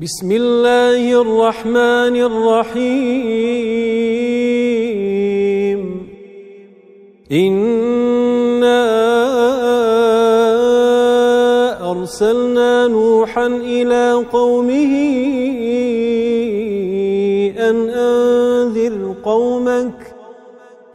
بسم الله الرحمن الرحيم. إنا أرسلنا نوحا إلى قومه